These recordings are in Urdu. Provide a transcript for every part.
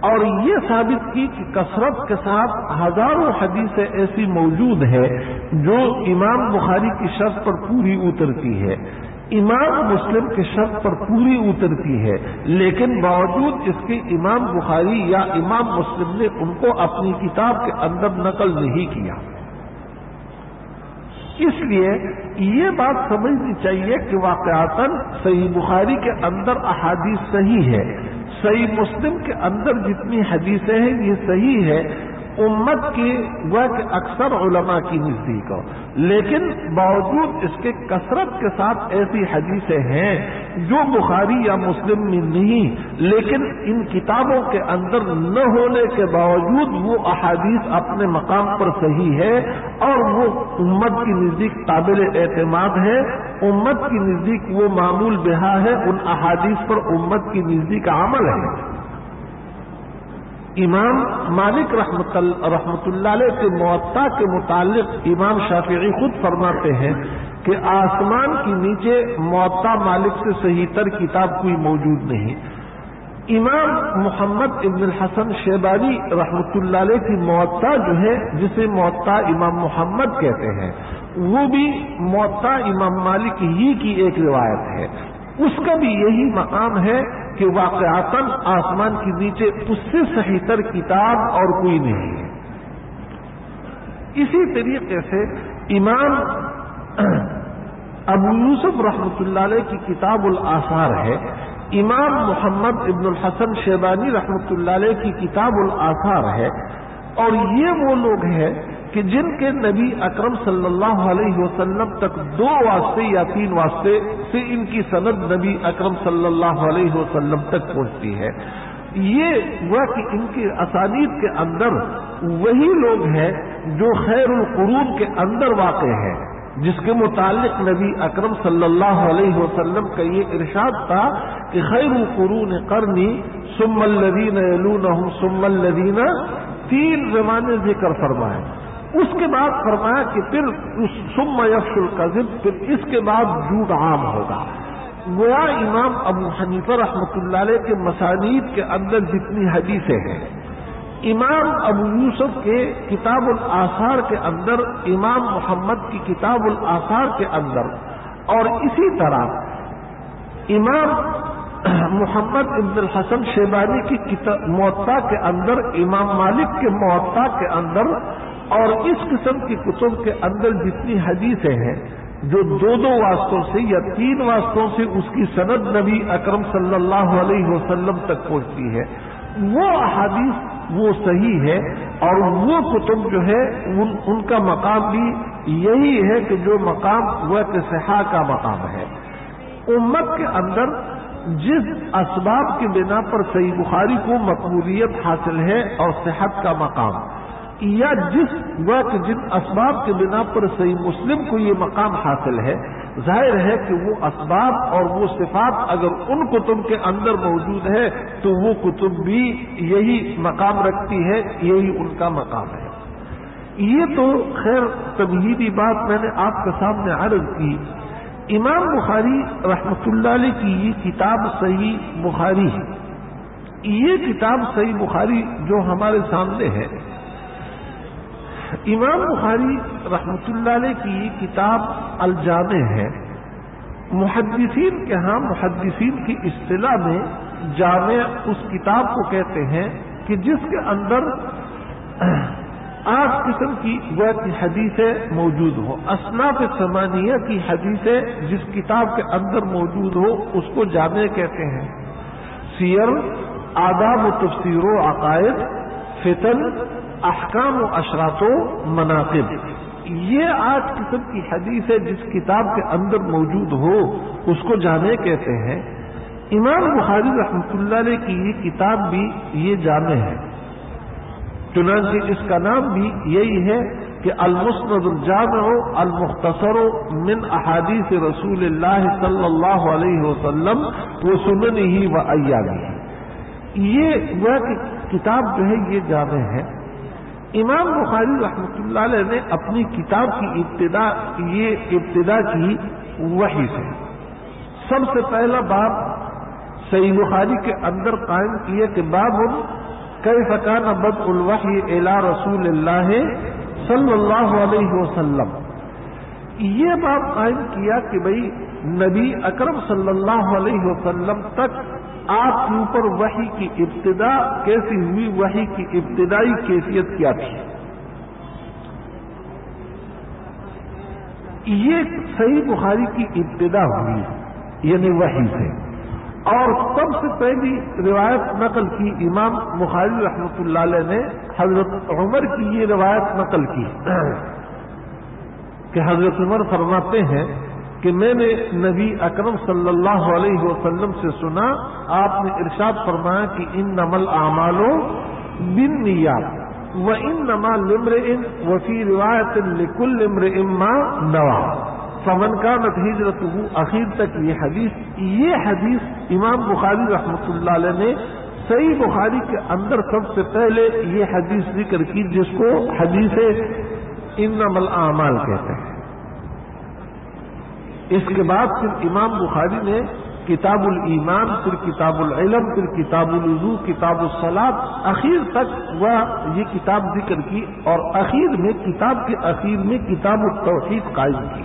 اور یہ ثابت کی کہ کثرت کے ساتھ ہزاروں حدیثیں ایسی موجود ہے جو امام بخاری کی شرط پر پوری اترتی ہے۔ امام مسلم کے شرط پر پوری اترتی ہے، لیکن باوجود اس کے امام بخاری یا امام مسلم نے ان کو اپنی کتاب کے اندر نقل نہیں کیا۔ اس لیے یہ بات سمجھنی چاہیے کہ واقعات صحیح بخاری کے اندر احادیث صحیح ہے۔ صحیح مسلم کے اندر جتنی حدیثیں ہیں یہ صحیح ہے امت کی کہ اکثر علماء کی نزدیک ہو۔ لیکن باوجود اس کے کثرت کے ساتھ ایسی حدیثیں ہیں جو بخاری یا مسلم میں نہیں، لیکن ان کتابوں کے اندر نہ ہونے کے باوجود وہ احادیث اپنے مقام پر صحیح ہے اور وہ امت کی نزدیک قابل اعتماد ہے۔ امت کی نزدیک وہ معمول بہا ہے، ان احادیث پر امت کی نزدیک عمل ہے۔ امام مالک رحمت رحمت اللہ علیہ کے معطا کے متعلق امام شافعی خود فرماتے ہیں کہ آسمان کے نیچے معطا مالک سے صحیح تر کتاب کوئی موجود نہیں۔ امام محمد ابن الحسن شیبانی رحمت اللہ علیہ کی معطا جو ہے، جسے معطا امام محمد کہتے ہیں، وہ بھی معطا امام مالک ہی کی ایک روایت ہے۔ اس کا بھی یہی مقام ہے کہ واقعات آسمان کے نیچے اس سے صحیح تر کتاب اور کوئی نہیں ہے۔ اسی طریقے سے امام ابو یوسف رحمۃ اللہ علیہ کی کتاب الاثار ہے۔ امام محمد ابن الحسن شیبانی رحمۃ اللہ علیہ کی کتاب الاثار ہے۔ اور یہ وہ لوگ ہیں کہ جن کے نبی اکرم صلی اللہ علیہ وسلم تک دو واسطے یا تین واسطے سے ان کی سند نبی اکرم صلی اللہ علیہ وسلم تک پہنچتی ہے۔ یہ وہ کہ ان کی اسانید کے اندر وہی لوگ ہیں جو خیر القرون کے اندر واقع ہیں، جس کے متعلق نبی اکرم صلی اللہ علیہ وسلم کا یہ ارشاد تھا کہ خیر القرون کرنی سم الدین سم الدین تین زمانے ذکر فرمائے۔ اس کے بعد فرمایا کہ پھر اس سم یفل کا پھر اس کے بعد جھوٹ عام ہوگا۔ گوا امام ابو حنیفہ رحمۃ اللہ علیہ کے مسانید کے اندر جتنی حدیثیں ہیں۔ امام ابو یوسف کے کتاب الاثار کے اندر، امام محمد کی کتاب الاثار کے اندر۔ اور اسی طرح امام محمد ابن الحسن شیبانی کی معطا کے اندر، امام مالک کے معطا کے اندر اور اس قسم کی کتب کے اندر جتنی حدیثیں ہیں، جو دو دو واسطوں سے یا تین واسطوں سے اس کی سند نبی اکرم صلی اللہ علیہ وسلم تک پہنچتی ہے۔ وہ احادیث وہ صحیح ہے اور وہ کتب جو ہے، ان ان کا مقام بھی یہی ہے کہ جو مقام وہ صحا کا مقام ہے۔ امت کے اندر جس اسباب کی بنا پر صحیح بخاری کو مقبولیت حاصل ہے اور صحت کا مقام یا جس وقت جن اسباب کے بنا پر صحیح مسلم کو یہ مقام حاصل ہے، ظاہر ہے کہ وہ اسباب اور وہ صفات اگر ان کتب کے اندر موجود ہے، تو وہ کتب بھی یہی مقام رکھتی ہے، یہی ان کا مقام ہے۔ یہ تو خیر تبہیدی بات میں نے آپ کے سامنے عرض کی۔ امام بخاری رحمت اللہ علیہ کی یہ کتاب صحیح بخاری ہے۔ یہ کتاب صحیح بخاری جو ہمارے سامنے ہے امام بخاری رحمت اللہ علیہ کی کتاب الجامع ہے۔ محدثین کے ہاں محدثین کی اصطلاح میں جامع اس کتاب کو کہتے ہیں کہ جس کے اندر آٹھ قسم کی وہ حدیثیں موجود ہو اسناف سمانیہ کی حدیثیں جس کتاب کے اندر موجود ہو اس کو جامع کہتے ہیں۔ سیر آداب و تفسیر و عقائد، فتن احکام و اشراط و مناقب۔ یہ آج قسم کی حدیث ہے جس کتاب کے اندر موجود ہو، اس کو جانے کہتے ہیں۔ امام بخاری رحمۃ اللہ علیہ کی یہ کتاب بھی یہ جانے ہے۔ چنانچہ اس کا نام بھی یہی ہے کہ المسند الجامع المختصر من احادیث رسول اللہ صلی اللہ علیہ وسلم وہ سنن ہی و ایامی یہ وہ کتاب جو ہے یہ جامع ہے۔ امام بخاری رحمۃ اللہ علیہ نے اپنی کتاب کی ابتدا یہ ابتدا کی وہی سے۔ سب سے پہلا باب صحیح بخاری کے اندر قائم کیے کہ باب کئی فقان بد الوحی الا رسول اللہ صلی اللہ علیہ وسلم۔ یہ بات قائم کیا کہ بھائی نبی اکرم صلی اللہ علیہ وسلم تک آپ کے اوپر وحی کی ابتدا کیسی ہوئی؟ وحی کی ابتدائی کیفیت کیا تھی؟ یہ صحیح بخاری کی ابتدا ہوئی یعنی وحی سے۔ اور سب سے پہلی روایت نقل کی امام بخاری رحمۃ اللہ علیہ نے، حضرت عمر کی یہ روایت نقل کی، کہ حضرت عمر فرماتے ہیں کہ میں نے نبی اکرم صلی اللہ علیہ وسلم سے سنا، آپ نے ارشاد فرمایا کہ ان نمل اعمالوں بن نیات و ان نما لمر ان وفی روایت لکل لمر اما نوا۔ فمن کا نت ہجرت ہوں اخیر تک یہ حدیث یہ حدیث امام بخاری رحمۃ اللہ علیہ نے صحیح بخاری کے اندر سب سے پہلے یہ حدیث ذکر کی، جس کو حدیث ان نمل اعمال کہتے ہیں۔ اس کے بعد پھر امام بخاری نے کتاب الایمان، پھر کتاب العلم، پھر کتاب الوضو، کتاب السلاد اخیر تک وہ یہ کتاب ذکر کی اور اخیر میں کتاب کے اخیر میں کتاب التوحید قائم کی۔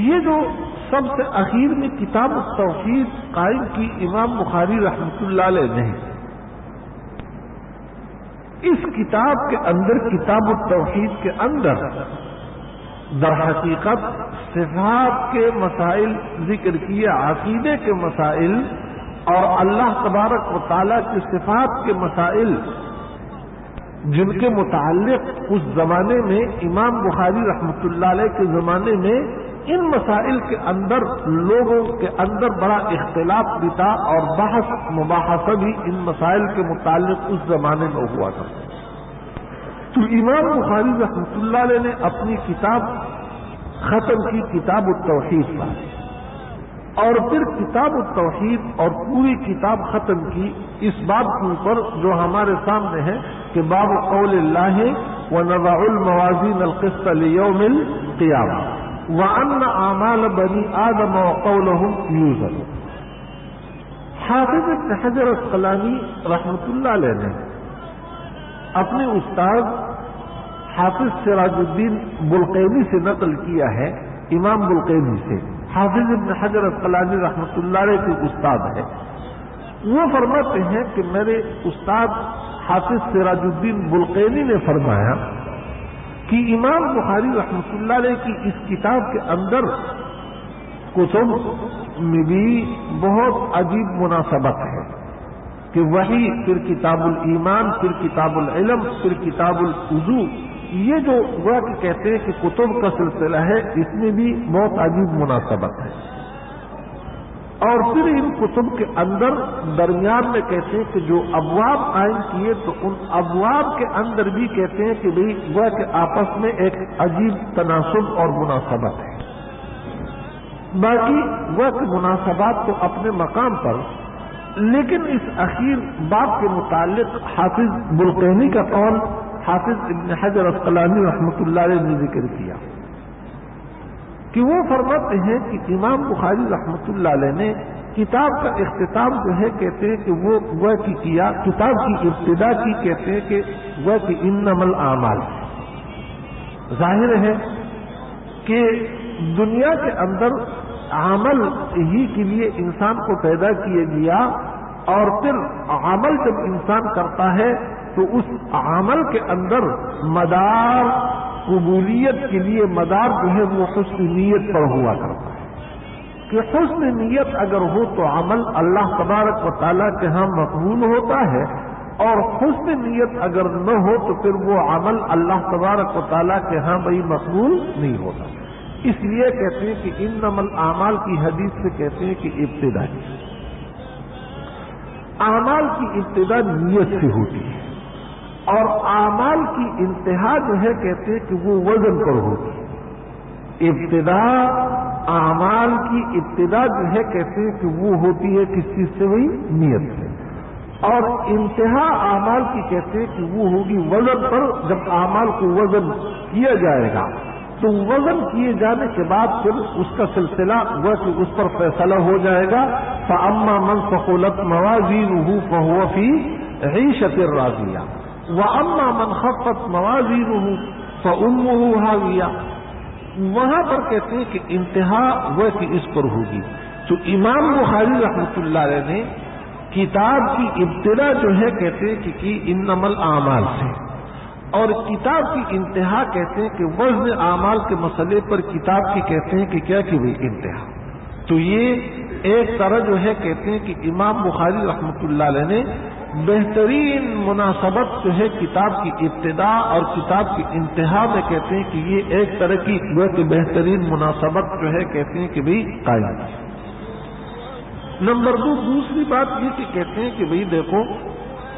یہ جو سب سے اخیر میں کتاب التوحید قائم کی امام بخاری رحمۃ اللہ علیہ نے، اس کتاب کے اندر، کتاب التوحید کے اندر در حقیقت صفات کے مسائل، ذکر کیے، عقیدے کے مسائل اور اللہ تبارک و تعالیٰ کی صفات کے مسائل جن کے متعلق اس زمانے میں امام بخاری رحمۃ اللہ علیہ کے زمانے میں ان مسائل کے اندر لوگوں کے اندر بڑا اختلاف بھی تھا اور بحث، مباحثہ بھی ان مسائل کے متعلق اس زمانے میں ہوا تھا۔ تو امام بخاری رحمۃ اللہ علیہ نے اپنی کتاب ختم کی، کتاب التوحید پر۔ اور پھر کتاب التوحید اور پوری کتاب ختم کی۔ اس بات کے اوپر جو ہمارے سامنے ہے کہ باب قول اللہ و نوا الموازین القسط یوم القیام و ان اعمال بنی آدم و قول یوزر حافظ حضر اسقلانی رحمۃ اللہ علیہ نے اپنے استاد حافظ سراج الدین بلقینی سے نقل کیا ہے، امام بلقینی سے۔ حافظ ابن حجر القلانی رحمۃ اللہ علیہ کے استاد ہے۔ وہ فرماتے ہیں کہ میرے استاد حافظ سراج الدین بلقینی نے فرمایا کہ امام بخاری رحمۃ اللہ علیہ کی اس کتاب کے اندر کتب میں بھی بہت عجیب مناسبت ہے کہ وہی پھر کتاب الایمان، پھر کتاب العلم، پھر کتاب الوضو یہ جو وہ کہتے ہیں کہ کتب کا سلسلہ ہے، اس میں بھی بہت عجیب مناسبت ہے۔ اور پھر ان کتب کے اندر درمیان میں کہتے ہیں کہ جو ابواب قائم کیے، تو ان ابواب کے اندر بھی کہتے ہیں کہ بھائی وہ کہ آپس میں ایک عجیب تناسب اور مناسبت ہے۔ باقی وہ مناسبات تو اپنے مقام پر، لیکن اس اخیر باب کے متعلق حافظ بلقینی کا قول حافظ ابن حجر اسقلانی رحمۃ اللہ علیہ نے ذکر کیا کہ وہ فرماتے ہیں کہ امام بخاری رحمۃ اللہ علیہ نے کتاب کا اختتام جو ہے کہتے ہیں کہ وہ وہ کی کیا، کتاب کی ابتدا کی کہتے ہیں کہ وہ کہ ان اعمال۔ ظاہر ہے کہ دنیا کے اندر عمل ہی کے لیے انسان کو پیدا کیا گیا اور پھر عمل جب انسان کرتا ہے تو اس عمل کے اندر مدار قبولیت کے لیے مدار جو ہے وہ حسن نیت پر ہوا کرتا ہے۔ کہ حسن نیت اگر ہو تو عمل اللہ تبارک و تعالیٰ کے ہاں مقبول ہوتا ہے اور حسن نیت اگر نہ ہو تو پھر وہ عمل اللہ تبارک و تعالیٰ کے ہاں بھائی مقبول نہیں ہوتا۔ اس لیے کہتے ہیں کہ ان نمل اعمال کی حدیث سے کہتے ہیں کہ ابتدا اعمال کی ابتدا نیت سے ہوتی ہے۔ اور اعمال کی انتہا جو ہے کہتے ہیں کہ وہ وزن پر ہوتی ہے ابتدا، اعمال کی ابتدا جو ہے کہتے ہیں کہ وہ ہوتی ہے کس چیز سے وہی نیت سے۔ اور انتہا اعمال کی کہتے ہیں کہ وہ ہوگی وزن پر جب اعمال کو وزن کیا جائے گا۔ تو وزن کیے جانے کے بعد پھر اس کا سلسلہ وہ کہ اس پر فیصلہ ہو جائے گا۔ فعما من فقولت موازی روح فہوفی عیشت راضیہ و من خفت موازی روح فعم وہاں پر کہتے ہیں کہ انتہا وہ کہ اس پر ہوگی۔ تو امام بخاری رحمۃ اللہ علیہ نے کتاب کی ابتدا جو ہے کہتے ہیں کہ ان نمل اعمال سے۔ اور کتاب کی انتہا کہتے ہیں کہ وزن اعمال کے مسئلے پر کتاب کی کہتے ہیں کہ کیا کہ وہ انتہا۔ تو یہ ایک طرح جو ہے کہتے ہیں کہ امام بخاری رحمۃ اللہ علیہ نے بہترین مناسبت جو ہے کتاب کی ابتدا اور کتاب کی انتہا میں کہتے ہیں کہ یہ ایک طرح کی وہ کہ بہترین مناسبت جو ہے کہتے ہیں کہ بھائی قائم۔ نمبر دو، دوسری بات یہ کہ کہتے ہیں کہ بھائی دیکھو،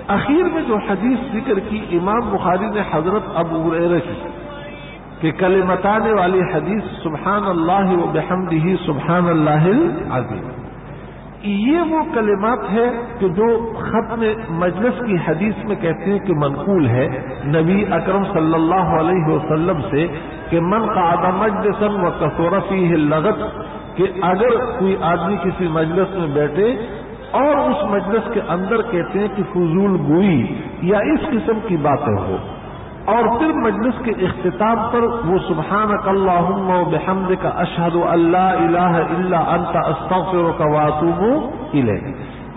اخیر میں جو حدیث ذکر کی، امام بخاری نے حضرت ابو ابر کی کہ کل متانے والی حدیث سبحان اللہ و بحمد ہی سبحان اللہ عظیم یہ وہ کلمات ہے کہ جو ختم مجلس کی حدیث میں کہتے ہیں کہ منقول ہے۔ نبی اکرم صلی اللہ علیہ وسلم سے کہ من کا آدم مجلسن و کسورفی لغت کہ اگر کوئی آدمی کسی مجلس میں بیٹھے اور اس مجلس کے اندر کہتے ہیں کہ فضول گوئی یا اس قسم کی باتیں ہو اور پھر مجلس کے اختتام پر وہ سبحان اللہ و بحمد کا اشہد اللہ الہ اللہ انت استغفر کا واتوب الے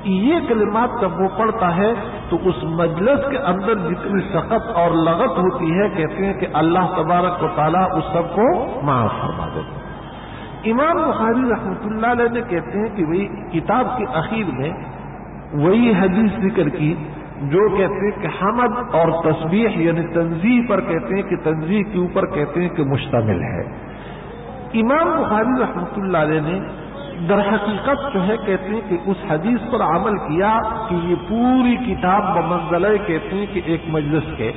یہ کلمات جب وہ پڑھتا ہے تو اس مجلس کے اندر جتنی سخت اور لغت ہوتی ہے کہتے ہیں کہ اللہ تبارک و تعالیٰ اس سب کو معاف فرما دیتے امام بخاری رحمۃ اللہ علیہ نے کہتے ہیں کہ وہی کتاب کے اخیر میں وہی حدیث ذکر کی جو کہتے ہیں کہ حمد اور تصویر یعنی تنظیم پر کہتے ہیں کہ تنظیم کے اوپر کہتے ہیں کہ مشتمل ہے۔ امام بخاری رحمۃ اللہ علیہ نے در حقیقت جو ہے کہتے ہیں کہ اس حدیث پر عمل کیا کہ یہ پوری کتاب بمنزلہ کہتے ہیں کہ ایک مجلس کے۔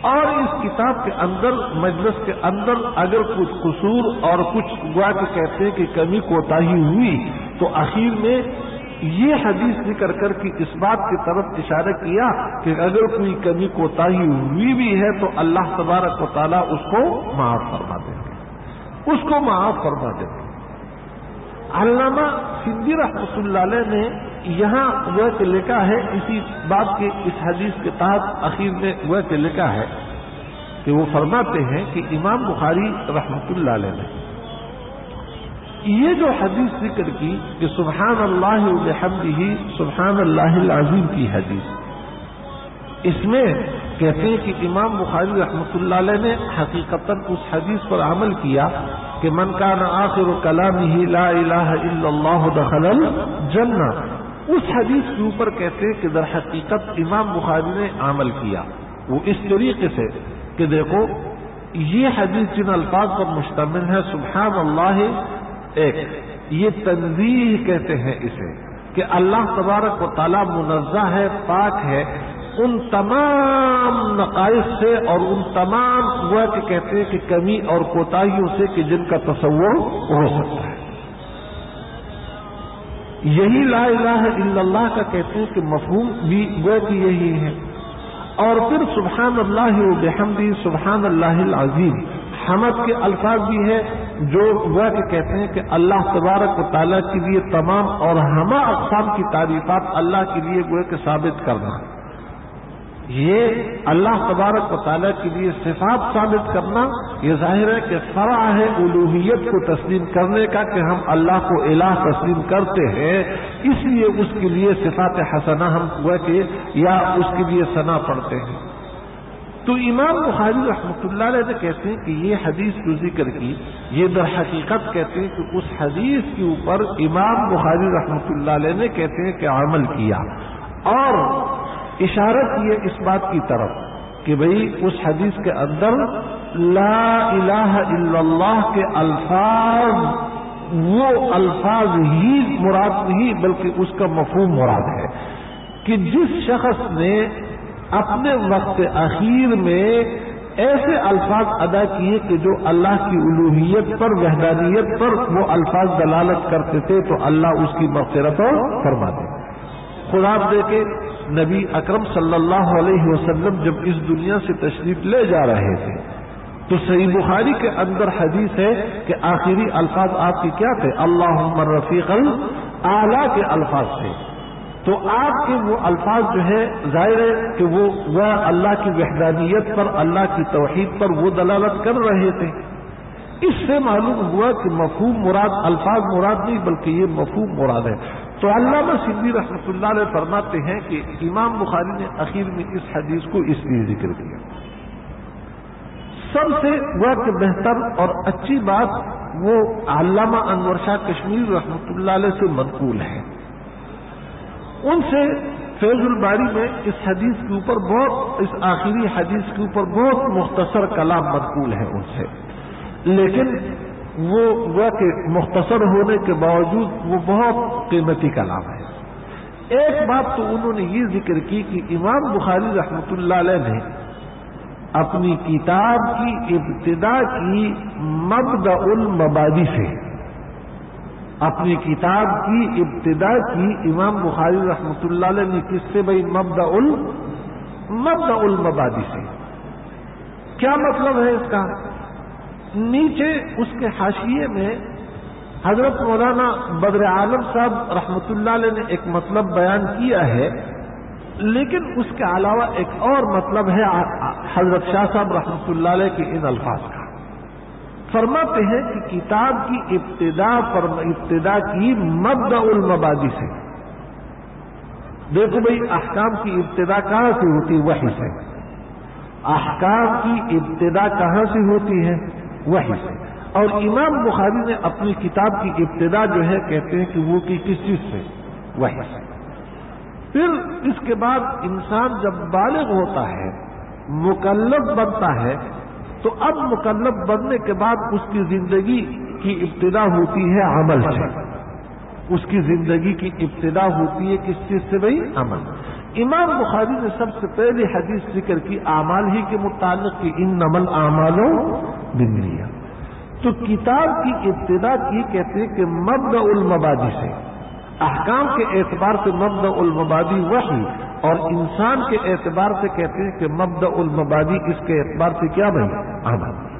اور اس کتاب کے اندر، مجلس کے اندر اگر کچھ قصور اور کچھ گوا کے کہتے ہیں کہ کمی کوتا ہوئی تو اخیر میں یہ حدیث ذکر کر کے اس بات کی طرف اشارہ کیا کہ اگر کوئی کمی کوتا ہوئی بھی ہے تو اللہ تبارک و تعالیٰ اس کو معاف فرما دیں گے اس کو معاف فرما دیں گے علامہ سندی رحمۃ اللہ علیہ نے یہاں وہ کہ لکھا ہے، اسی بات کے اس حدیث کے تحت اخیر میں وہ کہ لکھا ہے کہ وہ فرماتے ہیں کہ امام بخاری رحمت اللہ علیہ نے یہ جو حدیث ذکر کی کہ سبحان اللہ الحمد ہی سبحان اللہ العظیم کی حدیث۔ اس میں کہتے ہیں کہ امام بخاری رحمت اللہ علیہ نے حقیقت اس حدیث پر عمل کیا کہ من کا نہ آخر کلام ہی لا الہ الا اللہ دخل الجنہ۔ اس حدیث کے اوپر کہتے ہیں کہ در حقیقت امام بخاری نے عمل کیا۔ وہ اس طریقے سے کہ دیکھو، یہ حدیث جن الفاظ پر مشتمل ہے، سبحان اللہ ایک، یہ تنظیح کہتے ہیں اسے کہ اللہ تبارک و تعالیٰ منزہ ہے، پاک ہے، ان تمام نقائص سے اور ان تمام وہ کہ کہتے ہیں کہ کمی اور کوتاہیوں سے کہ جن کا تصور ہو سکتا ہے۔ یہی لا الہ الا اللہ کا کہتے ہیں کہ مفہوم بھی وہ کہ یہی ہے۔ اور پھر سبحان اللہ و بحمدی، سبحان اللہ العظیم، حمد کے الفاظ بھی ہے جو وہ کہ کہتے ہیں کہ اللہ تبارک و تعالیٰ کے لیے تمام اور ہما اقسام کی تعریفات اللہ کے لیے وہ کہ ثابت کرنا یہ اللہ تبارک و تعالیٰ کے لیے صفات ثابت کرنا، یہ ظاہر ہے کہ فرا ہے الوحیت کو تسلیم کرنے کا کہ ہم اللہ کو الہ تسلیم کرتے ہیں، اس لیے اس کے لیے صفات حسنا ہم وہ کہ یا اس کے لیے ثنا پڑھتے ہیں۔ تو امام بخاری رحمۃ اللہ علیہ کہتے ہیں کہ یہ حدیث جو ذکر کی، یہ در حقیقت کہتے ہیں کہ اس حدیث کے اوپر امام بخاری رحمۃ اللہ علیہ نے کہتے ہیں کہ عمل کیا۔ اور اشارہ کیے اس بات کی طرف کہ بھئی اس حدیث کے اندر لا الہ الا اللہ کے الفاظ، وہ الفاظ ہی مراد نہیں بلکہ اس کا مفہوم مراد ہے کہ جس شخص نے اپنے وقت اخیر میں ایسے الفاظ ادا کیے کہ جو اللہ کی الوحیت پر، وحدانیت پر وہ الفاظ دلالت کرتے تھے تو اللہ اس کی مغفرت فرما دے خدا دے کے نبی اکرم صلی اللہ علیہ وسلم جب اس دنیا سے تشریف لے جا رہے تھے، تو صحیح بخاری کے اندر حدیث ہے کہ آخری الفاظ آپ کے کیا تھے؟ اللہ رفیق اعلی کے الفاظ تھے۔ تو آپ کے وہ الفاظ جو ہے ظاہر ہے کہ وہ وہ اللہ کی وحدانیت پر، اللہ کی توحید پر وہ دلالت کر رہے تھے۔ اس سے معلوم ہوا کہ مفہوم مراد، الفاظ مراد نہیں، بلکہ یہ مفہوم مراد ہے۔ تو علامہ سندھی رحمۃ اللہ علیہ فرماتے ہیں کہ امام بخاری نے اخیر میں اس حدیث کو اس لیے ذکر کیا۔ سب سے وہ کہ بہتر اور اچھی بات وہ علامہ انور شاہ کشمیر رحمۃ اللہ علیہ سے منقول ہے۔ ان سے فیض الباری میں اس حدیث کے اوپر بہت، اس آخری حدیث کے اوپر بہت مختصر کلام منقول ہے ان سے۔ لیکن وہ کہ مختصر ہونے کے باوجود وہ بہت قیمتی کلام ہے۔ ایک بات تو انہوں نے یہ ذکر کی کہ امام بخاری رحمۃ اللہ علیہ نے اپنی کتاب کی ابتدا کی مبدا المبادی سے اپنی کتاب کی ابتدا کی امام بخاری رحمۃ اللہ علیہ نے کس سے بھائی؟ مبدا ال مبدا المبادی سے۔ کیا مطلب ہے اس کا؟ نیچے اس کے حاشیے میں حضرت مولانا بدر عالم صاحب رحمۃ اللہ علیہ نے ایک مطلب بیان کیا ہے، لیکن اس کے علاوہ ایک اور مطلب ہے حضرت شاہ صاحب رحمۃ اللہ علیہ کے ان الفاظ کا۔ فرماتے ہیں کہ کتاب کی ابتدا ابتدا کی مبدا المبادی سے۔ دیکھو بھائی، احکام کی ابتدا کہاں سے ہوتی ہے؟ وہی سے۔ احکام کی ابتدا کہاں سے ہوتی ہے؟ وہی سے۔ اور امام بخاری نے اپنی کتاب کی ابتدا جو ہے، کہتے ہیں کہ وہ کی کس چیز سے؟ وہی سے۔ پھر اس کے بعد انسان جب بالغ ہوتا ہے، مکلف بنتا ہے تو اب مکلف بننے کے بعد اس کی زندگی کی ابتدا ہوتی ہے عمل سے۔ اس کی زندگی کی ابتدا ہوتی ہے کس چیز سے بھائی؟ عمل۔ امام بخاری نے سب سے پہلے حدیث ذکر کی، اعمال ہی کے متعلق کی ان نمل اعمالوں بندریا تو کتاب کی ابتدا کی کہتے ہیں کہ مبدا المبادی سے۔ احکام کے اعتبار سے مبدا المبادی وہی اور انسان کے اعتبار سے کہتے ہیں کہ مبدا المبادی اس کے اعتبار سے کیا بھائی آمد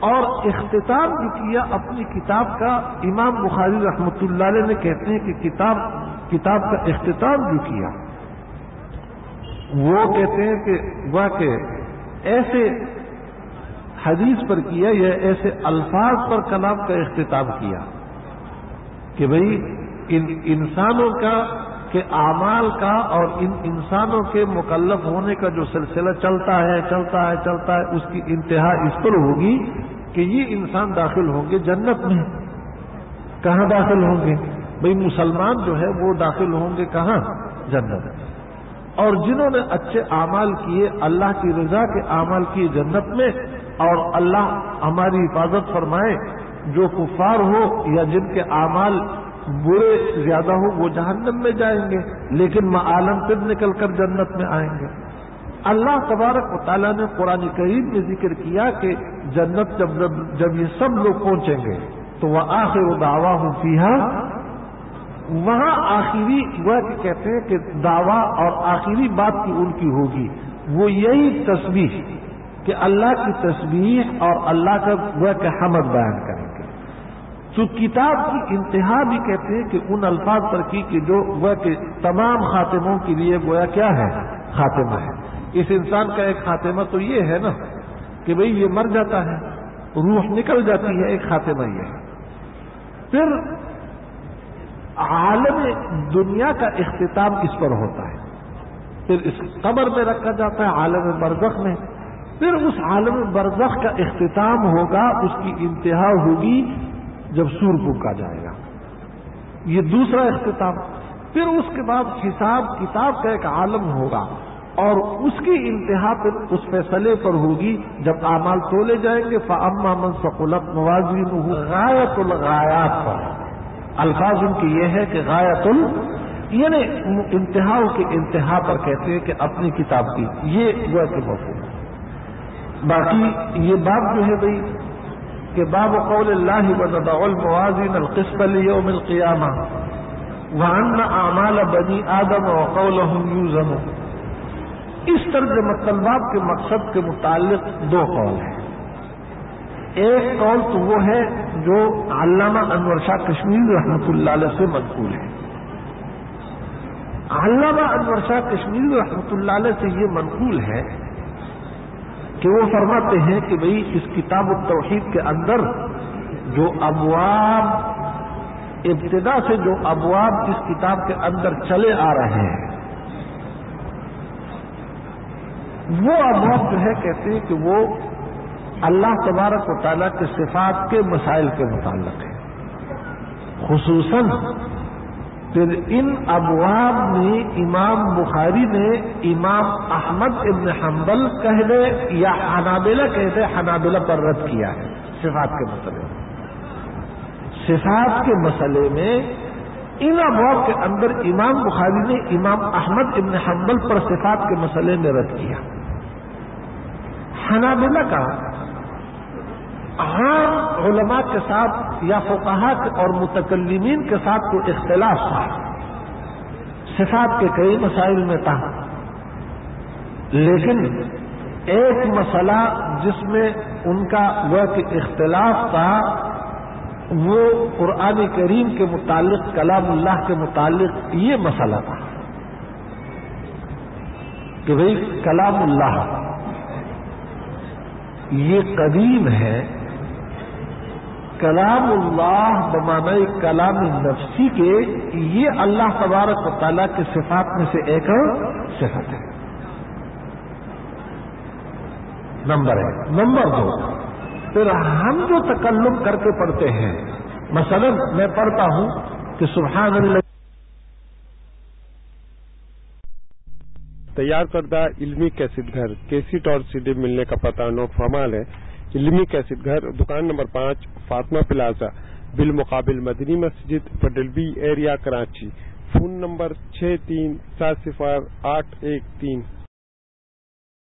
اور اختتام جو کیا اپنی کتاب کا، امام بخاری رحمۃ اللہ علیہ نے کہتے ہیں کہ کتاب کتاب کا اختتام جو کیا۔ وہ کہتے ہیں کہ وہ کہ ایسے حدیث پر کیا یا ایسے الفاظ پر کلام کا اختتام کیا کہ بھائی ان، انسانوں کا کہ اعمال کا اور ان انسانوں کے مکلف ہونے کا جو سلسلہ چلتا ہے چلتا ہے چلتا ہے، اس کی انتہا اس پر ہوگی کہ یہ انسان داخل ہوں گے جنت میں۔ کہاں داخل ہوں گے؟ بھئی مسلمان جو ہے وہ داخل ہوں گے کہاں؟ جنت اور جنہوں نے اچھے اعمال کیے، اللہ کی رضا کے اعمال کیے جنت میں، اور اللہ ہماری حفاظت فرمائے، جو کفار ہو یا جن کے اعمال برے زیادہ ہو وہ جہنم میں جائیں گے، لیکن معالم پھر نکل کر جنت میں آئیں گے۔ اللہ تبارک و تعالیٰ نے قرآن کریم میں ذکر کیا کہ جنت جب جب یہ سب لوگ پہنچیں گے، تو وہ آخر دعویٰ ہوں فیحا وہاں آخری وہ کہتے ہیں کہ دعویٰ اور آخری بات کی ان کی ہوگی۔ وہ یہی تصویر کہ اللہ کی تصویر اور اللہ کا وہ کہ حمد بیان کریں۔ تو کتاب کی انتہا بھی کہتے ہیں کہ ان الفاظ پر کی کہ جو وہ کہ تمام خاتموں کے لیے گویا کیا ہے؟ خاتمہ ہے۔ اس انسان کا ایک خاتمہ تو یہ ہے نا کہ بھئی یہ مر جاتا ہے، روح نکل جاتی ہے، ایک خاتمہ یہ ہے۔ پھر عالم دنیا کا اختتام اس پر ہوتا ہے۔ پھر اس قبر میں رکھا جاتا ہے، عالم برزخ میں۔ پھر اس عالم برزخ کا اختتام ہوگا، اس کی انتہا ہوگی جب سور پھونکا جائے گا۔ یہ دوسرا اختتام۔ پھر اس کے بعد حساب کتاب کا ایک عالم ہوگا اور اس کی انتہا پھر اس فیصلے پر ہوگی۔ جب اعمال تولے جائیں گے فعما من سقلت موازین غایت الغایات پر الفاظ ان کی یہ ہے کہ غایت ال یعنی انتہا کے انتہا پر کہتے ہیں کہ اپنی کتاب کی۔ یہ جو کہ مفہوم باقی یہ بات جو ہے بھائی کہ باب قول اللہ وضع الموازین القسط لیوم القیامہ وان اعمال بنی آدم وقولهم یوزن۔ اس طرح طلبات کے مقصد کے متعلق دو قول ہیں۔ ایک قول تو وہ ہے جو علامہ انور شاہ کشمیر رحمۃ اللہ علیہ سے منقول ہے۔ علامہ انور شاہ کشمیر رحمۃ اللہ علیہ سے یہ منقول ہے کہ وہ فرماتے ہیں کہ بھئی اس کتاب التوحید کے اندر جو ابواب، ابتدا سے جو ابواب اس کتاب کے اندر چلے آ رہے ہیں، وہ ابواب جو ہے کہتے ہیں کہ وہ اللہ تبارک و تعالیٰ کے صفات کے مسائل کے متعلق ہے خصوصاً پھر ان ابواب میں امام بخاری نے امام احمد ابن حنبل کہہ دے یا حنابلہ کہہ دے حنابلہ پر رد کیا ہے، صفات کے مسئلے میں۔ صفات کے مسئلے میں ان ابواب کے اندر امام بخاری نے امام احمد ابن حنبل پر صفات کے مسئلے میں رد کیا۔ حنابلہ کا عام علماء کے ساتھ یا فقہا اور متکلمین کے ساتھ کوئی اختلاف تھا۔ صفات کے کئی مسائل میں تھا۔ لیکن ایک مسئلہ جس میں ان کا وہ اختلاف تھا، وہ قرآن کریم کے متعلق، کلام اللہ کے متعلق یہ مسئلہ تھا کہ بھئی کلام اللہ، یہ قدیم ہے۔ کلام اللہ بمانۂ کلام نفسی کے یہ اللہ تبارک و تعالیٰ کے صفات میں سے ایک صفت ہے۔ نمبر ایک۔ نمبر دو، پھر ہم جو تکلم کر کے پڑھتے ہیں، مثلا میں پڑھتا ہوں کہ سبحان اللہ تیار کردہ علمی کیسٹ گھر کیسٹ اور سیڈی ملنے کا پتہ نو فمال ہے علمی کیسٹ گھر، دکان نمبر پانچ، فاطمہ پلازا، بالمقابل مدنی مسجد پڈلبی ایریا، کراچی، فون نمبر چھ تین سات صفر آٹھ ایک تین۔